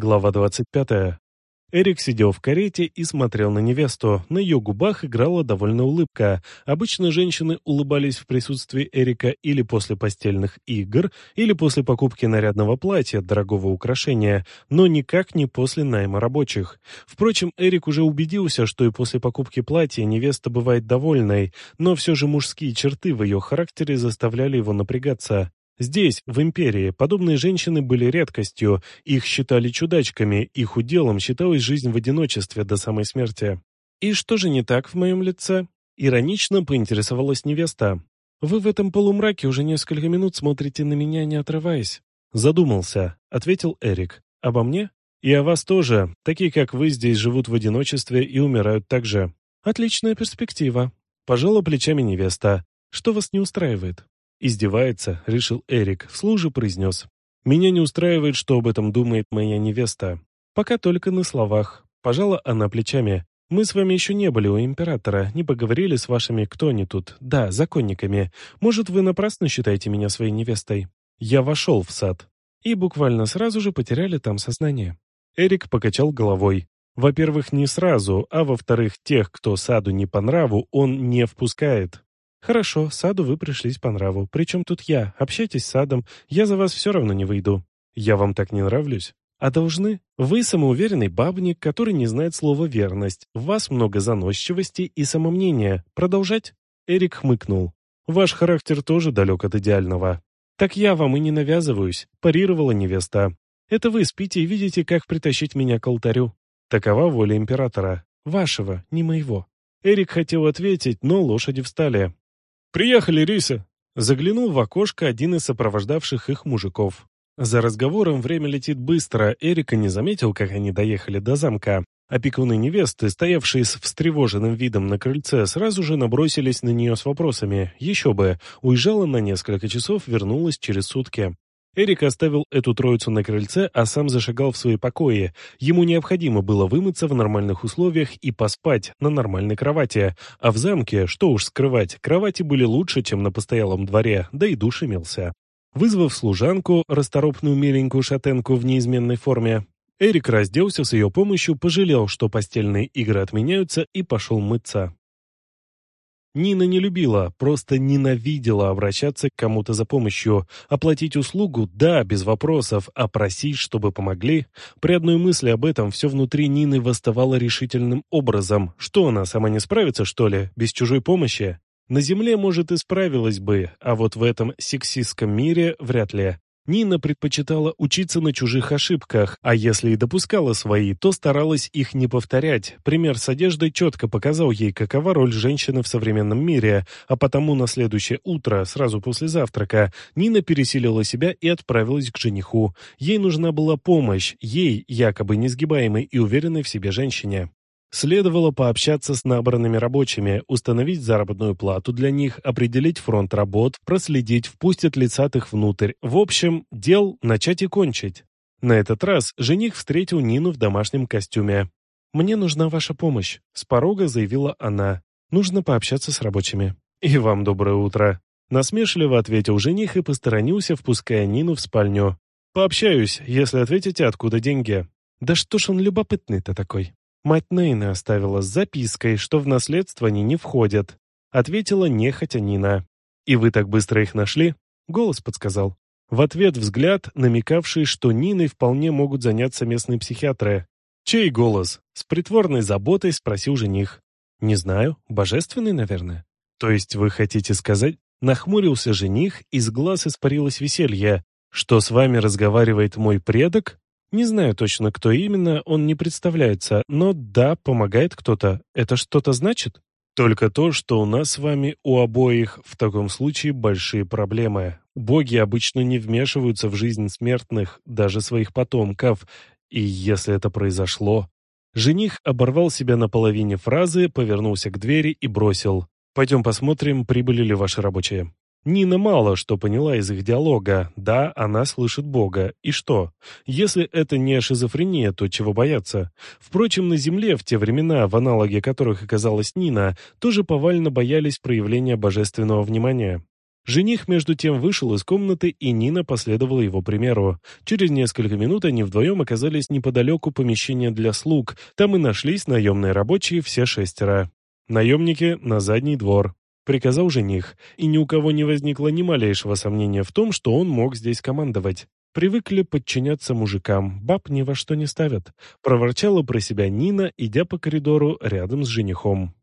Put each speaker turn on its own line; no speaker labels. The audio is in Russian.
Глава 25. Эрик сидел в карете и смотрел на невесту. На ее губах играла довольно улыбка. Обычно женщины улыбались в присутствии Эрика или после постельных игр, или после покупки нарядного платья, дорогого украшения, но никак не после найма рабочих. Впрочем, Эрик уже убедился, что и после покупки платья невеста бывает довольной, но все же мужские черты в ее характере заставляли его напрягаться. Здесь, в империи, подобные женщины были редкостью, их считали чудачками, их уделом считалась жизнь в одиночестве до самой смерти. «И что же не так в моем лице?» Иронично поинтересовалась невеста. «Вы в этом полумраке уже несколько минут смотрите на меня, не отрываясь». «Задумался», — ответил Эрик. «Обо мне?» «И о вас тоже. Такие, как вы, здесь живут в одиночестве и умирают так же». «Отличная перспектива». Пожала плечами невеста. «Что вас не устраивает?» Издевается, решил Эрик, вслух же произнес. «Меня не устраивает, что об этом думает моя невеста. Пока только на словах». Пожала она плечами. «Мы с вами еще не были у императора, не поговорили с вашими, кто они тут, да, законниками. Может, вы напрасно считаете меня своей невестой?» Я вошел в сад. И буквально сразу же потеряли там сознание. Эрик покачал головой. Во-первых, не сразу, а во-вторых, тех, кто саду не по нраву, он не впускает. «Хорошо, саду вы пришлись по нраву. Причем тут я? Общайтесь с садом. Я за вас все равно не выйду. Я вам так не нравлюсь. А должны? Вы самоуверенный бабник, который не знает слова «верность». В вас много заносчивости и самомнения. Продолжать?» Эрик хмыкнул. «Ваш характер тоже далек от идеального». «Так я вам и не навязываюсь», – парировала невеста. «Это вы спите и видите, как притащить меня к алтарю. Такова воля императора. Вашего, не моего». Эрик хотел ответить, но лошади встали. «Приехали, Риса!» Заглянул в окошко один из сопровождавших их мужиков. За разговором время летит быстро, Эрика не заметил, как они доехали до замка. Опекуны невесты, стоявшие с встревоженным видом на крыльце, сразу же набросились на нее с вопросами. Еще бы, уезжала на несколько часов, вернулась через сутки. Эрик оставил эту троицу на крыльце, а сам зашагал в свои покои. Ему необходимо было вымыться в нормальных условиях и поспать на нормальной кровати. А в замке, что уж скрывать, кровати были лучше, чем на постоялом дворе, да и душ имелся. Вызвав служанку, расторопную миленькую шатенку в неизменной форме, Эрик разделся с ее помощью, пожалел, что постельные игры отменяются, и пошел мыться. Нина не любила, просто ненавидела обращаться к кому-то за помощью. Оплатить услугу – да, без вопросов, а просить, чтобы помогли? При одной мысли об этом все внутри Нины восставало решительным образом. Что она, сама не справится, что ли, без чужой помощи? На земле, может, и справилась бы, а вот в этом сексистском мире вряд ли. Нина предпочитала учиться на чужих ошибках, а если и допускала свои, то старалась их не повторять. Пример с одеждой четко показал ей, какова роль женщины в современном мире, а потому на следующее утро, сразу после завтрака, Нина переселила себя и отправилась к жениху. Ей нужна была помощь, ей, якобы несгибаемой и уверенной в себе женщине. Следовало пообщаться с набранными рабочими, установить заработную плату для них, определить фронт работ, проследить, впустят ли их внутрь. В общем, дел начать и кончить. На этот раз жених встретил Нину в домашнем костюме. «Мне нужна ваша помощь», — с порога заявила она. «Нужно пообщаться с рабочими». «И вам доброе утро», — насмешливо ответил жених и посторонился, впуская Нину в спальню. «Пообщаюсь, если ответите, откуда деньги». «Да что ж он любопытный-то такой?» Мать Нейна оставила с запиской, что в наследство они не входят. Ответила нехотя Нина. «И вы так быстро их нашли?» Голос подсказал. В ответ взгляд, намекавший, что Ниной вполне могут заняться местные психиатры. «Чей голос?» С притворной заботой спросил жених. «Не знаю. Божественный, наверное». «То есть вы хотите сказать?» Нахмурился жених, из глаз испарилось веселье. «Что с вами разговаривает мой предок?» Не знаю точно, кто именно, он не представляется, но да, помогает кто-то. Это что-то значит? Только то, что у нас с вами у обоих в таком случае большие проблемы. Боги обычно не вмешиваются в жизнь смертных, даже своих потомков. И если это произошло... Жених оборвал себя на половине фразы, повернулся к двери и бросил. «Пойдем посмотрим, прибыли ли ваши рабочие». Нина мало что поняла из их диалога. Да, она слышит Бога. И что? Если это не шизофрения, то чего бояться? Впрочем, на Земле, в те времена, в аналоге которых оказалась Нина, тоже повально боялись проявления божественного внимания. Жених, между тем, вышел из комнаты, и Нина последовала его примеру. Через несколько минут они вдвоем оказались неподалеку помещения для слуг. Там и нашлись наемные рабочие все шестеро. «Наемники на задний двор», — приказал жених, и ни у кого не возникло ни малейшего сомнения в том, что он мог здесь командовать. Привыкли подчиняться мужикам, баб ни во что не ставят. Проворчала про себя Нина, идя по коридору рядом с женихом.